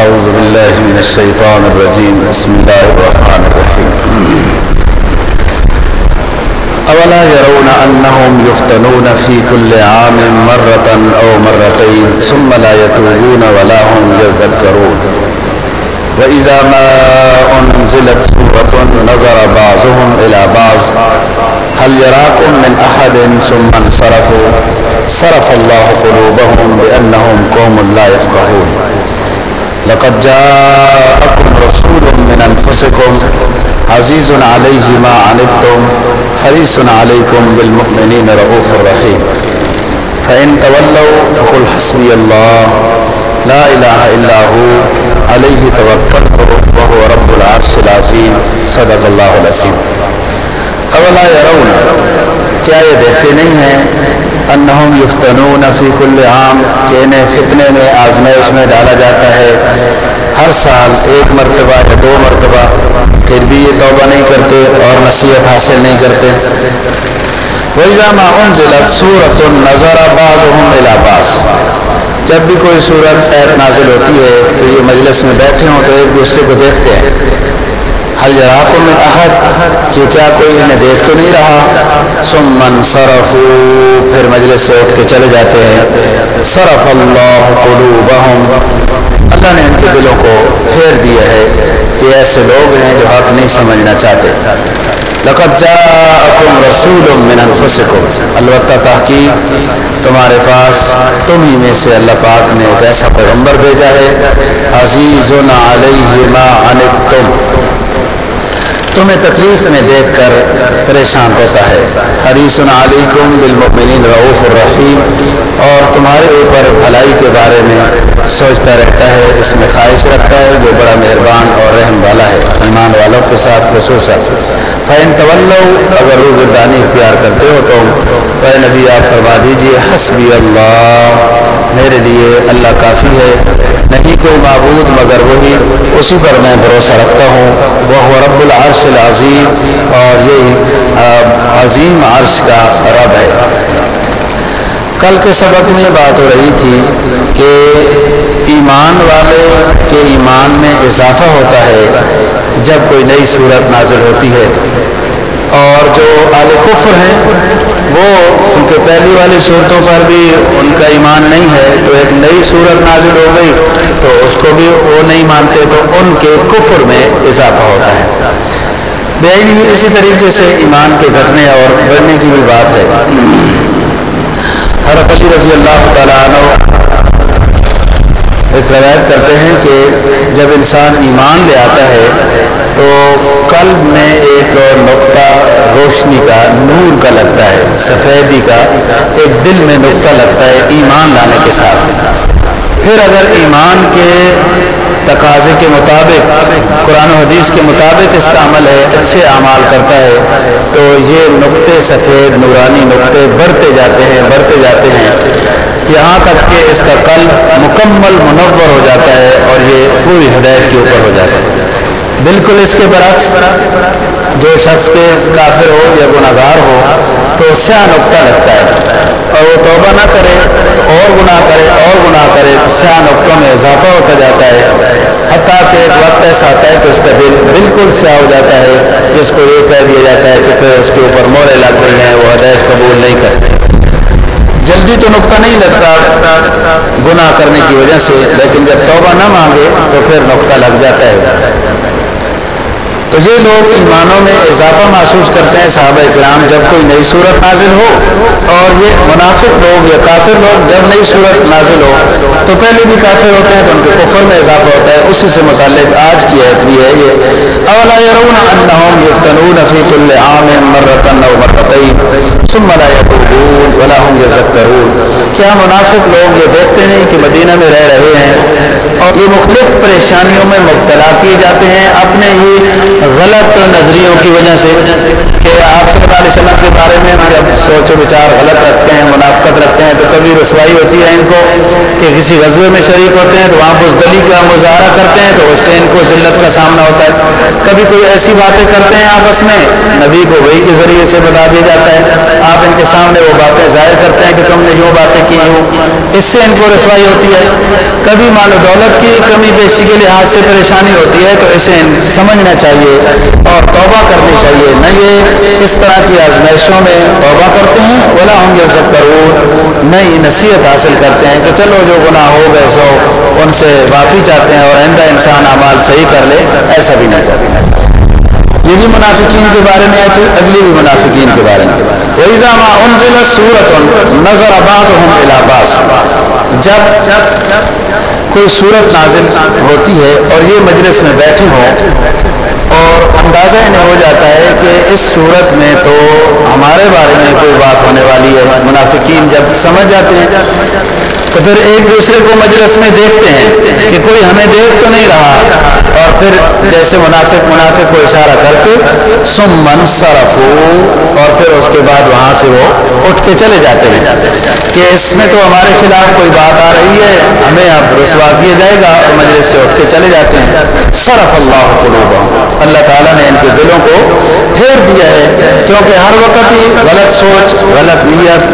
أعوذ بالله من الشيطان الرجيم. بسم الله الرحمن الرحيم. أولا يرون أنهم يفتنون في كل عام مرة أو مرتين ثم لا يتوبون ولا هم يذكرون وإذا ما أنزلت سورة نظر بعضهم إلى بعض هل يراكم من أحد ثم انصرفوا صرف الله قلوبهم بأنهم قوم لا يفقهون لقد جاءكم رسول من أنفسكم عزيز عليه ما عنتم حريص عليكم بالمؤمنين رؤوف رحيم فإن تولوا فقل حسبي الله لا إله إلا هو عليه توكلت وهو رب العرش العظيم صدق اللہ العظیم اولا يرون کیا یہ دیکھتے نہیں ہیں انہم یفتنون فی کل عام کہ انہیں فتنے میں آزمائش میں ڈالا جاتا ہے ہر سال ایک مرتبہ یا دو مرتبہ پھر بھی یہ توبہ نہیں کرتے اور نصیحت حاصل نہیں کرتے وَإِذَا مَا أُنزِلَتْ سُورَةٌ نَظَرَ بَعْضُهُمْ إِلَى بَعْضٍ جب بھی کوئی صورت آیت نازل ہوتی ہے تو یہ مجلس میں بیٹھے ہوں تو ایک دوسرے کو دیکھتے ہیں حل یراکم من احد کہ کیا کوئی انہیں دیکھ تو نہیں رہا ثم انصرفوا پھر مجلس سے اٹھ کے چلے جاتے ہیں صرف اللہ قلوبہم اللہ نے ان کے دلوں کو پھیر دیا ہے یہ ایسے لوگ ہیں جو حق نہیں سمجھنا چاہتے لقد جاءکم رسول من انفسکم البتہ تحقیق تمہارے پاس تم ہی میں سے اللہ پاک نے ایک ایسا پیغمبر بھیجا ہے عزیز علیہ ما عنتم تمہیں تکلیف میں دیکھ کر پریشان ہوتا ہے حریص علیکم بالمؤمنین رعوف الرحیم اور تمہارے اوپر بھلائی کے بارے میں سوچتا رہتا ہے اس میں خواہش رکھتا ہے وہ بڑا مہربان اور رحم والا ہے ایمان والوں کے ساتھ خصوصاً فین طلو اگر روگردانی اختیار کرتے ہو تم تو نبی آپ فرما دیجیے حسبی اللہ میرے لیے اللہ کافی ہے کوئی معبود مگر وہی اسی پر میں بھروسہ رکھتا ہوں وہ رب العرش العظیم اور یہی عظیم عرش کا رب ہے کل کے سبق میں یہ بات ہو رہی تھی کہ ایمان والے کے ایمان میں اضافہ ہوتا ہے جب کوئی نئی صورت نازل ہوتی ہے اور جو اہل کفر ہیں وہ چونکہ پہلی والی صورتوں پر بھی ان کا ایمان نہیں ہے تو ایک نئی صورت نازل ہو گئی تو اس کو بھی وہ نہیں مانتے تو ان کے کفر میں اضافہ ہوتا ہے۔ بے اسی طریقے سے ایمان کے گھٹنے اور بڑھنے کی بھی بات ہے حضرت علی رضی اللہ تعالیٰ عنہ ایک روایت کرتے ہیں کہ جب انسان ایمان لے آتا ہے تو قلب میں ایک نقطہ روشنی کا نور کا لگتا ہے سفیدی کا ایک دل میں نقطہ لگتا ہے، ایمان لانے کے ساتھ۔ پھر اگر ایمان کے تقاضے کے مطابق قرآن و حدیث کے مطابق اس کا عمل ہے، اچھے اعمال کرتا ہے، تو یہ نقطے سفید نورانی نقطے بڑھتے جاتے ہیں بڑھتے جاتے ہیں۔ یہاں تک کہ اس کا قلب مکمل منور ہو جاتا ہے اور یہ پوری ہدایت کے اوپر ہو جاتا ہے۔ بالکل، اس کے برعکس جو شخص کے کافر ہو یا گناہ گار ہو تو سیاہ نقطہ لگتا ہے اور وہ توبہ نہ کرے اور گناہ کرے اور گناہ کرے سیاہ نقطوں میں اضافہ ہوتا جاتا ہے حتیٰ کہ ایک وقت ایسا آتا ہے کہ اس کا دل بالکل سیاہ ہو جاتا ہے جس کو یہ کہہ دیا جاتا ہے کہ پھر اس کے اوپر مورے لگ گئی ہیں وہ ہدایت قبول نہیں کرتے جلدی تو نقطہ نہیں لگتا گناہ کرنے کی وجہ سے لیکن جب توبہ نہ مانگے تو پھر نقطہ لگ جاتا ہے تو یہ لوگ ایمانوں میں اضافہ محسوس کرتے ہیں صحابہ اکرام جب کوئی نئی صورت نازل ہو اور یہ منافق لوگ یا کافر لوگ جب نئی صورت نازل ہو تو پہلے بھی کافر ہوتے ہیں۔ تو ان کے کفر میں اضافہ ہوتا ہے اسی سے متعلق آج کی عید بھی ہے یہ اولا يرون انهم يفتنون في كل عام مره او مرتين ثم لا يتوبون ولا هم يذكرون کیا منافق لوگ یہ دیکھتے نہیں کہ مدینہ میں رہ رہے ہیں اور یہ مختلف پریشانیوں میں مبتلا کیے جاتے ہیں؟ اپنے ہی غلط نظریوں کی وجہ سے کہ آپ علیہ وسلم کے بارے میں جب سوچ و بچار غلط رکھتے ہیں منافقت رکھتے ہیں تو کبھی رسوائی ہوتی ہے ان کو کہ کسی غزبے میں شریک ہوتے ہیں تو وہاں بزدلی کا مظاہرہ کرتے ہیں تو اس سے ان کو ذلت کا سامنا ہوتا ہے کبھی کوئی ایسی باتیں کرتے ہیں آپس میں نبی کو وہی کے ذریعے سے بتا دیا جاتا ہے آپ ان کے سامنے وہ باتیں ظاہر کرتے ہیں کہ تم نے یوں باتیں کی ہوں اس سے ان کو رسوائی ہوتی ہے کبھی مال و دولت کی کمی بیشی کے لحاظ سے پریشانی ہوتی ہے تو اسے سمجھنا چاہیے اور توبہ کرنی چاہیے نہ یہ اس طرح کی آزمائشوں میں توبہ کرتے ہیں بلا ہوں گے ضرور نہ ہی نصیحت حاصل کرتے ہیں کہ چلو جو گناہ ہو گئے سو ان سے معافی چاہتے ہیں اور آئندہ انسان اعمال صحیح کر لے ایسا بھی نہ یہ بھی منافقین کے بارے میں ہے تو اگلی بھی منافقین کے بارے میں وہی ان صورت نظر آباد ہوں جب کوئی صورت نازل ہوتی ہے اور یہ مجلس میں بیٹھے ہوں اندازہ نہیں ہو جاتا ہے کہ اس صورت میں تو ہمارے بارے میں کوئی بات ہونے والی ہے منافقین جب سمجھ جاتے ہیں تو پھر ایک دوسرے کو مجلس میں دیکھتے ہیں کہ کوئی ہمیں دیکھ تو نہیں رہا اور پھر جیسے مناسب مناسب کو اشارہ کر کے سم من صرف اور پھر اس کے بعد وہاں سے وہ اٹھ کے چلے جاتے ہیں کہ اس میں تو ہمارے خلاف کوئی بات آ رہی ہے ہمیں اب رسوا کیا جائے گا اور مجلس سے اٹھ کے چلے جاتے ہیں صرف اللہ قلوبہ اللہ تعالیٰ نے ان کے دلوں کو پھیر دیا ہے کیونکہ ہر وقت ہی غلط سوچ، غلط نیت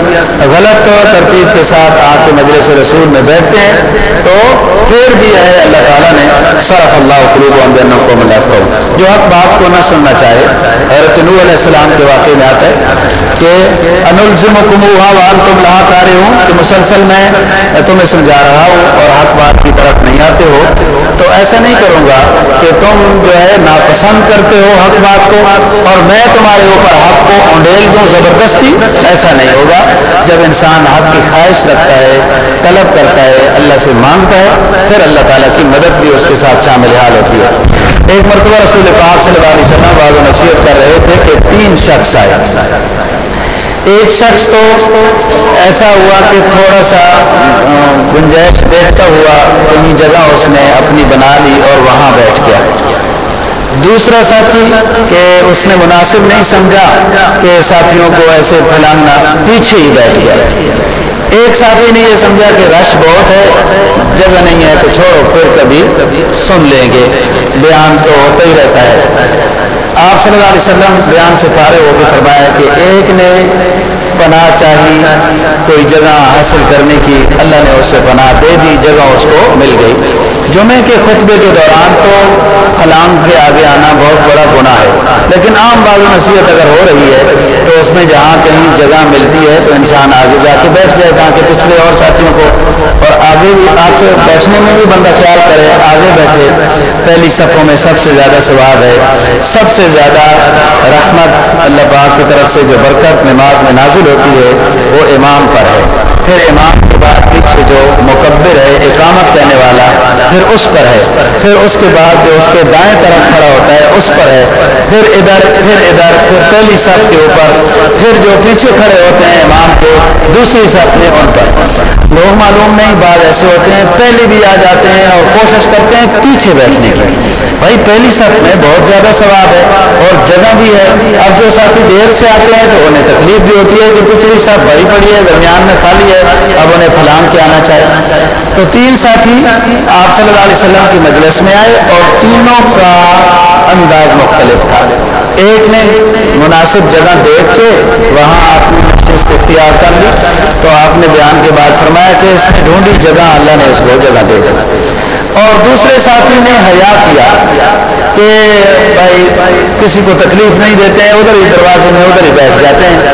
غلط ترتیب کے ساتھ آ کے مجلس رسول میں بیٹھتے ہیں تو پھر بھی ہے اللہ تعالیٰ نے صرف اللہ قلوب ہم جنم کو جو حق بات کو نہ سننا چاہے حضرت نور علیہ السلام کے واقعے میں آتا ہے کہ انلزم کموہا وان تم لا ہوں کہ مسلسل میں تمہیں سمجھا رہا ہوں اور حق بات کی طرف نہیں آتے ہو تو ایسا نہیں کروں گا کہ تم جو ہے ناپسند کرتے ہو حق بات کو اور میں تمہارے اوپر حق کو انڈیل دوں زبردستی ایسا نہیں ہوگا جب انسان حق کی خواہش رکھتا ہے طلب کرتا ہے اللہ سے مانگتا ہے پھر اللہ تعالیٰ کی مدد بھی اس کے ساتھ شامل حال ہوتی ہے ایک مرتبہ رسول پاک صلی اللہ علیہ وسلم بعض نصیحت کر رہے تھے۔ کہ تین شخص آئے ایک شخص تو ایسا ہوا کہ تھوڑا سا گنجائش دیکھتا ہوا کہیں جگہ اس نے اپنی بنا لی اور وہاں بیٹھ گیا۔ دوسرا ساتھی کہ اس نے مناسب نہیں سمجھا کہ ساتھیوں کو ایسے پھیلانا پیچھے ہی بیٹھ گیا ایک ساتھی نے یہ سمجھا کہ رش بہت ہے جگہ نہیں ہے تو چھوڑو پھر کبھی سن لیں گے بیان تو ہوتا ہی رہتا ہے۔ آپ صلی اللہ علیہ وسلم بیان سے فارغ ہو کے فرمایا کہ ایک نے پناہ چاہی کوئی جگہ حاصل کرنے کی اللہ نے اسے پناہ دے دی جگہ اس کو مل گئی۔ جمعے کے خطبے کے دوران تو کلام کے آگے آنا بہت بڑا گناہ ہے۔ لیکن عام بعض نصیحت اگر ہو رہی ہے۔ تو اس میں جہاں کہیں جگہ ملتی ہے تو انسان آگے جا کے بیٹھ جائے تاکہ پچھلے اور ساتھیوں کو اور آگے بھی آگے بیٹھنے میں بھی بندہ خیال کرے آگے بیٹھے پہلی صفوں میں سب سے زیادہ ثواب ہے سب سے زیادہ رحمت اللہ پاک کی طرف سے جو برکت نماز میں نازل ہوتی ہے، وہ امام پر ہے پھر امام کے بعد پیچھے جو مقبر ہے اقامت کہنے والا پھر اس پر ہے پھر اس کے بعد جو اس کے دائیں طرف کھڑا ہوتا ہے اس پر ہے پھر ادھر پھر ادھر پھر پہلی صف کے اوپر پھر جو پیچھے کھڑے ہوتے ہیں امام کے دوسری صف میں ان پر لوگ معلوم نہیں بعض ایسے ہوتے ہیں پہلے بھی آ جاتے ہیں اور کوشش کرتے ہیں پیچھے بیٹھنے کی بھائی پہلی صف میں بہت زیادہ ثواب ہے اور جگہ بھی ہے اب جو ساتھی دیر سے آتے ہیں تو انہیں تکلیف بھی ہوتی ہے کہ پچھلی صف بھری پڑی ہے درمیان میں خالی ہے اب انہیں پھلان کے آنا چاہیے تو تین ساتھی آپ صلی اللہ علیہ وسلم کی مجلس میں آئے اور تینوں کا انداز مختلف تھا ایک نے مناسب جگہ دیکھ کے وہاں اپنی مجلس اختیار کر لی تو آپ نے بیان کے بعد فرمایا کہ اس نے ڈھونڈی جگہ اللہ نے اس کو جگہ دے دی اور دوسرے ساتھی نے حیا کیا کہ بھائی کسی کو تکلیف نہیں دیتے ہیں ادھر ہی دروازے میں ادھر ہی بیٹھ جاتے ہیں۔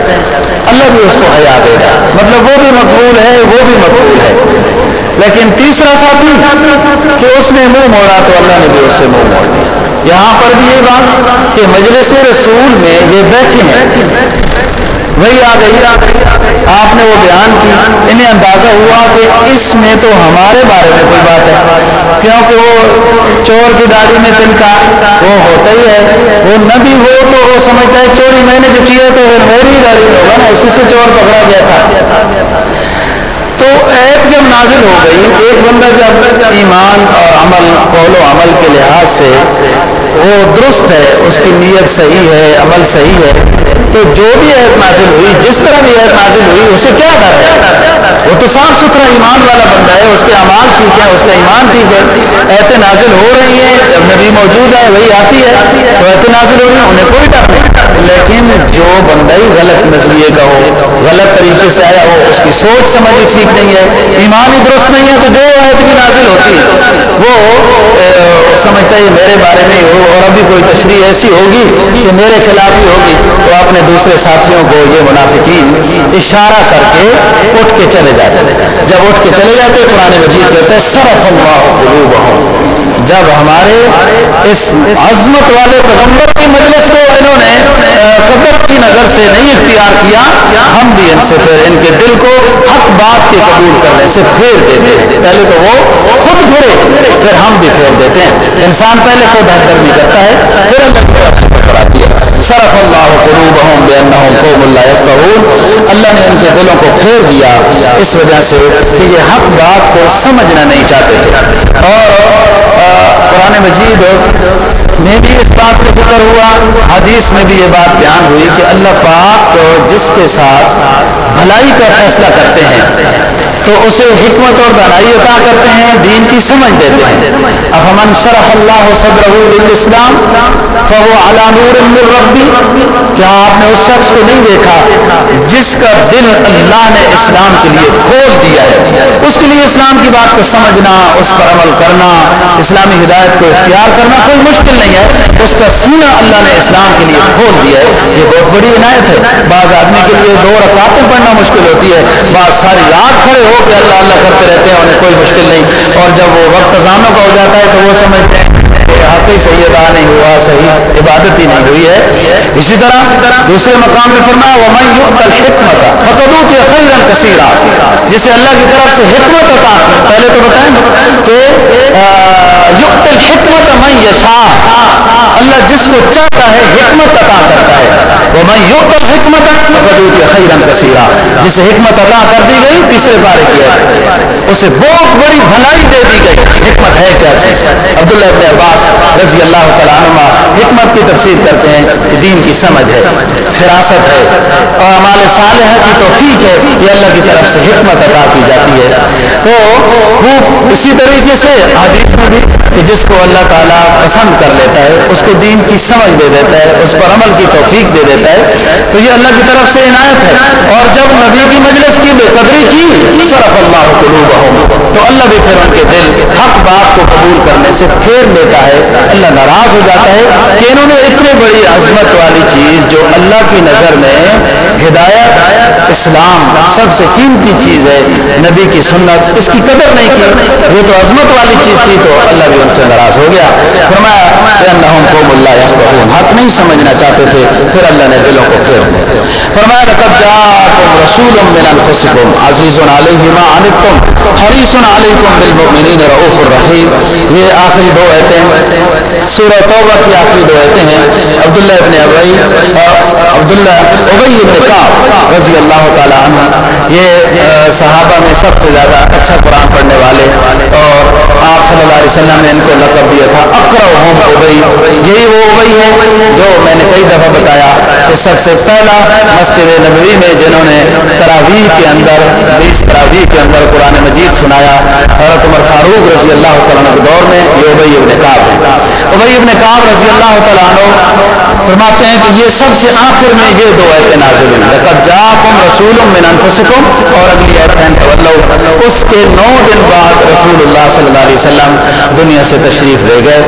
اللہ بھی اس کو حیا دے گا مطلب وہ بھی مقبول ہے، وہ بھی مقبول ہے لیکن تیسرا ساتھی کہ اس نے منہ موڑا تو اللہ نے بھی اس سے موڑا یہاں پر بھی یہ بات کہ مجلس رسول میں یہ بیٹھے ہیں، وہی آ گئی آپ نے وہ بیان کی انہیں اندازہ ہوا کہ اس میں تو ہمارے بارے میں کوئی بات ہے کیونکہ وہ چور کی ڈالی میں تنکا وہ ہوتا ہی ہے؟ وہ نہ بھی ہو تو وہ سمجھتا ہے چوری میں نے جب لی ہے تو وہ میری ڈالی میں ہوگا نا اسی سے چور پکڑا گیا تھا تو ایپ جب نازل ہو گئی۔ ایک بندہ جب ایمان اور عمل قول و عمل کے لحاظ سے وہ درست ہے اس کی نیت صحیح ہے عمل صحیح ہے۔ تو جو بھی عہد نازل ہوئی جس طرح بھی عہد نازل ہوئی اسے کیا کر وہ تو صاف ستھرا ایمان والا بندہ ہے اس کے اعمال ٹھیک ہے اس کا ایمان ٹھیک ہے ایت نازل ہو رہی ہیں۔ جب نبی موجود ہے وہی آتی ہے۔ تو ایت نازل ہو رہی ہیں انہیں کوئی ڈر نہیں لیکن جو بندہ ہی غلط نظریے کا ہو غلط طریقے سے آیا ہو اس کی سوچ سمجھ ٹھیک نہیں ہے ایمان ہی درست نہیں ہے تو جو آیت بھی نازل ہوتی وہ سمجھتا ہے میرے بارے میں ہی ہو اور ابھی کوئی تشریح ایسی ہوگی کہ میرے خلاف ہی ہوگی تو اپنے دوسرے ساتھیوں کو یہ منافقین اشارہ کر کے اٹھ کے چلے جاتے جب اٹھ کے چلے جاتے قرآن مجید کہتے ہیں سرف اللہ قلوبہم جب ہمارے اس عظمت والے پیغمبر کی مجلس کو انہوں نے قدر کی نظر سے نہیں اختیار کیا ہم بھی ان سے ان کے دل کو حق بات کے قبول کرنے سے پھیر دیتے ہیں پہلے تو وہ خود پھیرے پھر ہم بھی پھیر دیتے ہیں انسان پہلے خود ہم بھی کرتا ہے پھر طرف سے صرف اللہ قلوبہم بانہم قوم لا یفقهون اللہ نے ان کے دلوں کو پھیر دیا اس وجہ سے کہ یہ حق بات کو سمجھنا نہیں چاہتے تھے اور قرآن مجید میں بھی اس بات کا ذکر ہوا حدیث میں بھی یہ بات بیان ہوئی کہ اللہ پاک جس کے ساتھ بھلائی کا فیصلہ کرتے ہیں۔ تو اسے حکمت اور دانائی عطا کرتے ہیں دین کی سمجھ دیتے ہیں افمن شرح اللہ صدرہ للاسلام فهو على نور من ربی کیا آپ نے اس شخص کو نہیں دیکھا جس کا دل اللہ نے اسلام کے لیے کھول دیا ہے۔ اس کے لیے اسلام کی بات کو سمجھنا اس پر عمل کرنا اسلامی ہدایت کو اختیار کرنا کوئی مشکل نہیں ہے۔ اس کا سینہ اللہ نے اسلام کے لیے کھول دیا ہے۔ یہ بہت بڑی عنایت ہے۔ بعض آدمی کے لیے دو رکعتیں پڑھنا مشکل ہوتی ہے۔ بعض ساری رات کھڑے ہو کے اللہ اللہ کرتے رہتے ہیں انہیں کوئی مشکل نہیں اور جب وہ وقت اذانوں کا ہو جاتا ہے تو وہ سمجھتے ہیں واقعی صحیح ادا نہیں ہوا صحیح عبادت ہی نہیں ہوئی ہے اسی طرح دوسرے مقام میں فرمایا وہ میں یوت الحکمت فقدوت یا خیرا کثیرا جسے اللہ کی طرف سے حکمت عطا پہلے تو بتائیں کہ یوت الحکمت من یشا اللہ جس کو چاہتا ہے حکمت عطا کرتا ہے وہ میں یوت الحکمت فقدوت یا خیرا کثیرا جسے حکمت عطا کر دی گئی تیسرے بارے کی ہے اسے بہت بڑی بھلائی دے دی گئی حکمت ہے کیا چیز عبداللہ ابن عباس رضی اللہ تعالیٰ عنہ حکمت کی تفسیر کرتے ہیں کہ دین کی سمجھ ہے فراست ہے اور اعمال صالحہ کی توفیق ہے یہ اللہ کی طرف سے حکمت عطا کی جاتی ہے۔ تو خوب اسی طریقے سے حدیث میں بھی کہ جس کو اللہ تعالیٰ پسند کر لیتا ہے، اس کو دین کی سمجھ دے دیتا ہے، اس پر عمل کی توفیق دے دیتا ہے تو یہ اللہ کی طرف سے عنایت ہے اور جب نبی کی مجلس کی بے قدری کی صرف اللہ قلوبہم تو اللہ بھی پھر ان کے دل حق بات کو قبول کرنے سے پھیر لیتا ہے۔ اللہ ناراض ہو جاتا ہے کہ انہوں نے اتنی بڑی عظمت والی چیز جو اللہ کی نظر میں ہدایت اسلام سب سے قیمتی چیز ہے نبی کی سنت اس کی قدر نہیں کی وہ تو عظمت والی چیز تھی تو اللہ بھی ان سے ناراض ہو گیا فرمایا قوم اللہ یفقہون حق نہیں سمجھنا چاہتے تھے پھر اللہ نے دلوں کو پھیر دیا فرمایا لقد جاءکم رسول من انفسکم عزیز علیہ ما عنتم حریص علیکم بالمؤمنین رؤوف الرحیم یہ آخری دو ایتیں سورہ توبہ کی آخری دو ایتیں ہیں عبداللہ ابن ابئی عبداللہ ابئی ابن کعب رضی اللہ تعالی عنہ یہ صحابہ میں سب سے زیادہ اچھا قرآن پڑھنے والے اور آپ صلی اللہ علیہ وسلم نے ان کو لقب دیا تھا اقرأہم یہی وہ ابئی ہے جو میں نے کئی دفعہ بتایا کہ سب سے پہلا مسجد نبوی میں جنہوں نے تراویح کے اندر بیس تراویح کے اندر قرآن مجید سنایا حضرت عمر فاروق رضی اللہ تعالیٰ کے دور میں یہ ابئی ابن کعب ہے ابئی ابن کعب رضی اللہ تعالیٰ عنہ فرماتے ہیں کہ یہ سب سے آخر میں یہ دو ایتیں نازل ہوئی لقد جاءکم رسول من انفسکم اور اگلی ایتیں تولو اس کے نو دن بعد رسول اللہ صلی اللہ علیہ وسلم دنیا سے تشریف لے گئے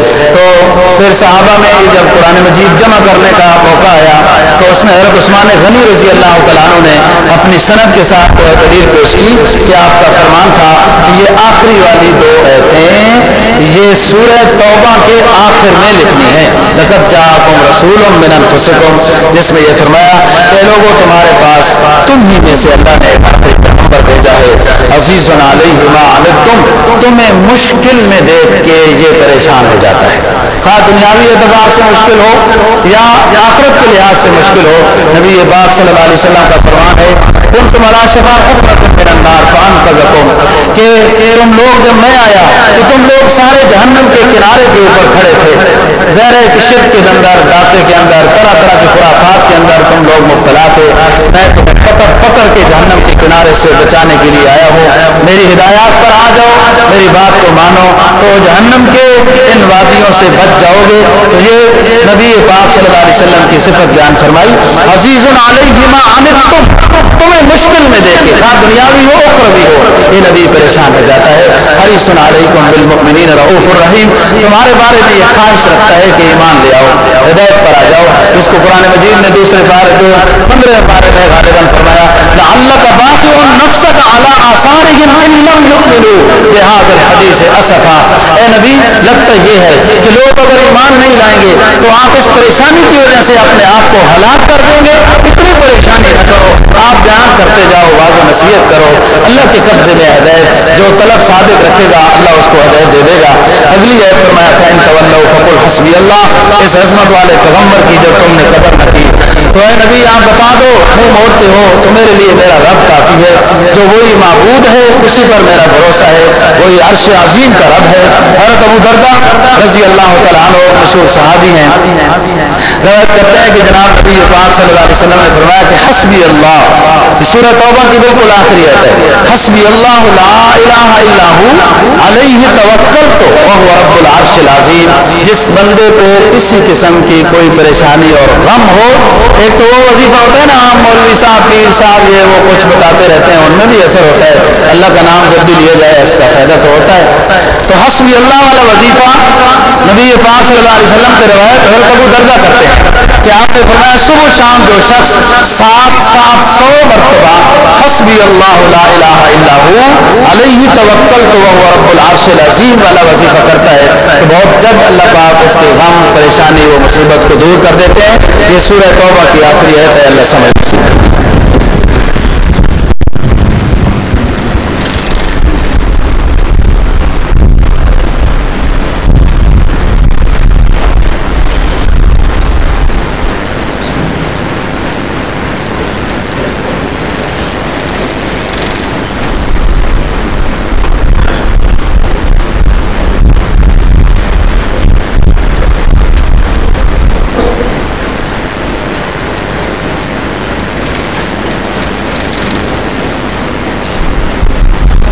تو پھر صحابہ میں جب قرآن مجید جمع کرنے کا موقع آیا تو اس میں حضرت عثمان غنی رضی اللہ تعالیٰ عنہ نے اپنی سند کے ساتھ دلیل پیش کی کہ آپ کا فرمان تھا یہ آخری والی دو ایتیں یہ سورہ توبہ کے آخر میں لکھنی ہے لقد جاءکم رسول من انفسکم جس میں یہ فرمایا کہ لوگوں تمہارے پاس تم ہی میں سے اللہ نے ہے Gracias. عزیز علیہ ما عنتم تمہیں مشکل میں دیکھ کے یہ پریشان ہو جاتا ہے۔ خواہ دنیاوی اعتبار سے مشکل ہو یا آخرت کے لحاظ سے مشکل ہو نبی پاک صلی اللہ علیہ وسلم کا فرمان ہے کن تم اللہ شفا خفرت من النار فان قذکم کہ تم لوگ جب میں آیا تو تم لوگ سارے جہنم کے کنارے کے اوپر کھڑے تھے زہر ہے کہ شرک کے اندر گاتے کے اندر طرح طرح کے خرافات کے اندر تم لوگ مبتلا تھے میں تمہیں پکڑ پکڑ کے جہنم کے کنارے سے بچانے کے لیے آیا ہو میری ہدایات پر آ جاؤ میری بات کو مانو تو جہنم کے ان وادیوں سے بچ جاؤ گے تو یہ نبی پاک صلی اللہ علیہ وسلم کی صفت بیان فرمائی عزیز علیہ ما تم تمہیں مشکل میں دیں گے دنیاوی ہو اخروی ہو یہ نبی پریشان ہو جاتا ہے حریص علیکم بالمؤمنین رؤوف الرحیم تمہارے بارے میں یہ خواہش رکھتا ہے کہ ایمان لے آؤ۔ ہدایت پر آ جاؤ جس کو قرآن مجید نے دوسرے بار جو پندرہ بارے میں غالباً فرمایا لعلک باقع نفسک علی آثارہم ان لم یؤمنوا بهذا الحدیث اسفا اے نبی لگتا یہ ہے کہ لوگ اگر ایمان نہیں لائیں گے تو آپ اس پریشانی کی وجہ سے اپنے آپ کو ہلاک کر دیں گے۔ اتنی پریشانی نہ کرو آپ بیان کرتے جاؤ واضح نصیحت کرو اللہ کے قبضے میں ہدایت جو طلب صادق رکھے گا اللہ اس کو ہدایت دے دے گا اگلی ہے فرمایا فین تولو فقل حسبی اللہ اس عظمت والے پیغمبر کی جو تم نے قدر رکھی تو اے نبی آپ بتا دو منہ موڑتے ہو تو میرے لیے میرا رب کافی ہے۔ جو وہی معبود ہے اسی پر میرا بھروسہ ہے وہی عرش عظیم کا رب ہے۔ حضرت ابو دردہ رضی اللہ تعالیٰ عنہ مشہور صحابی ہیں۔ روایت کرتے ہیں کہ جناب نبی پاک صلی اللہ علیہ وسلم نے فرمایا کہ حسبی اللہ سورہ توبہ کی بالکل آخری آیت ہے۔ حسبی اللہ، لا الہ الا ہو علیہ توکل تو وہو رب العرش العظیم۔ جس بندے کو کسی قسم کی کوئی پریشانی اور غم ہو ایک تو وہ وظیفہ ہوتا ہے نا عام مولوی صاحب پیر صاحب یہ وہ کچھ بتاتے رہتے ہیں ان میں بھی اثر ہوتا ہے اللہ کا نام جب بھی لیا جائے اس کا فائدہ تو ہوتا ہے تو حسبی اللہ والا وظیفہ نبی پاک صلی اللہ علیہ وسلم سے روایت حضرت ابو دردہ کرتے ہیں کہ آپ نے فرمایا، صبح شام جو شخص سات سات سو مرتبہ حسبی اللہ لا الہ الا ہو علیہ توکل تو وہ رب العرش العظیم والا وظیفہ کرتا ہے۔ تو بہت جب اللہ پاک اس کے غم پریشانی و مصیبت کو دور کر دیتے ہیں، یہ سورہ توبہ کی آخری ہے اللہ سمجھ